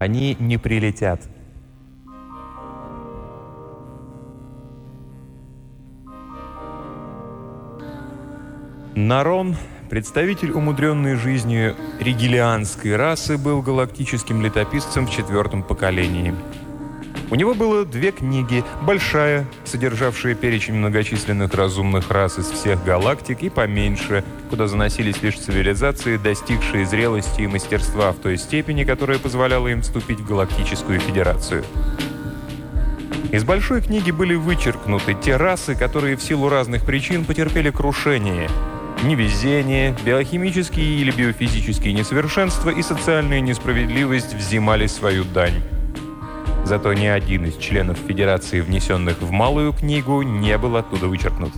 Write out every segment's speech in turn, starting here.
Они не прилетят. Нарон, представитель умудренной жизнью ригелианской расы, был галактическим летописцем в четвертом поколении. У него было две книги. Большая, содержавшая перечень многочисленных разумных рас из всех галактик, и поменьше, куда заносились лишь цивилизации, достигшие зрелости и мастерства в той степени, которая позволяла им вступить в Галактическую Федерацию. Из большой книги были вычеркнуты те расы, которые в силу разных причин потерпели крушение. Невезение, биохимические или биофизические несовершенства и социальная несправедливость взимали свою дань. Зато ни один из членов Федерации, внесенных в Малую книгу, не был оттуда вычеркнут.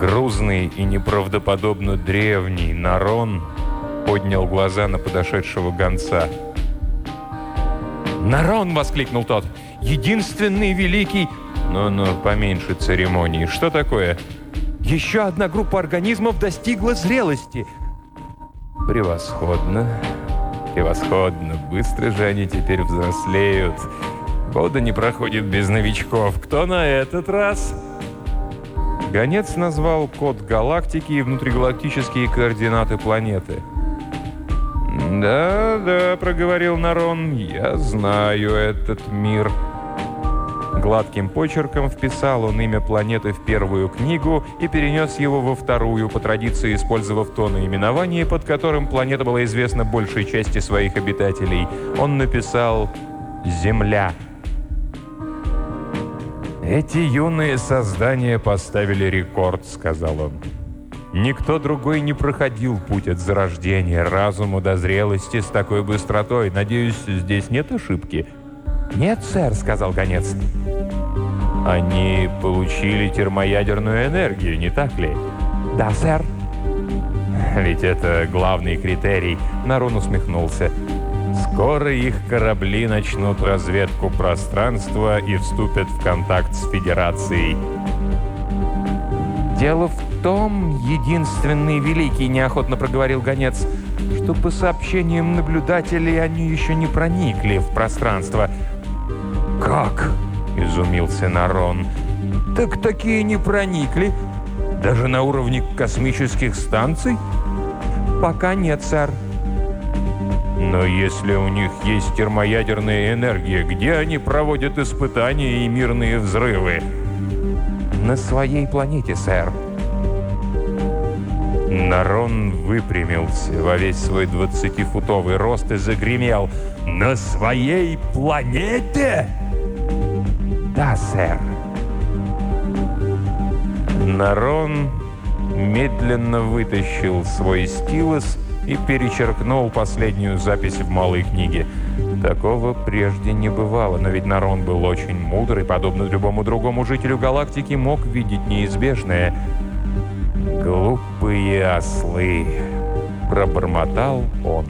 Грузный и неправдоподобно древний Нарон поднял глаза на подошедшего гонца. «Нарон!» — воскликнул тот. «Единственный великий...» «Ну-ну, поменьше церемонии. Что такое?» «Еще одна группа организмов достигла зрелости!» «Превосходно!» Превосходно. Быстро же они теперь взрослеют. Года не проходит без новичков. Кто на этот раз? Гонец назвал код галактики и внутригалактические координаты планеты. «Да, да», — проговорил Нарон, — «я знаю этот мир». Гладким почерком вписал он имя планеты в первую книгу и перенес его во вторую, по традиции использовав то наименование, под которым планета была известна большей части своих обитателей. Он написал «Земля». «Эти юные создания поставили рекорд», — сказал он. «Никто другой не проходил путь от зарождения разума до зрелости с такой быстротой. Надеюсь, здесь нет ошибки?» «Нет, сэр», — сказал гонец. «Они получили термоядерную энергию, не так ли?» «Да, сэр». «Ведь это главный критерий», — Нарон усмехнулся. «Скоро их корабли начнут разведку пространства и вступят в контакт с Федерацией». «Дело в том, единственный великий, — неохотно проговорил гонец, — что по сообщениям наблюдателей они еще не проникли в пространство». «Как?» – изумился Нарон. «Так такие не проникли? Даже на уровне космических станций?» «Пока нет, сэр». «Но если у них есть термоядерная энергия, где они проводят испытания и мирные взрывы?» «На своей планете, сэр». Нарон выпрямился во весь свой двадцатифутовый рост и загремел. «На своей планете?» «Да, сэр». Нарон медленно вытащил свой стилус и перечеркнул последнюю запись в малой книге. Такого прежде не бывало, но ведь Нарон был очень мудрый, подобно любому другому жителю галактики, мог видеть неизбежное. «Глупые ослы!» – пробормотал он.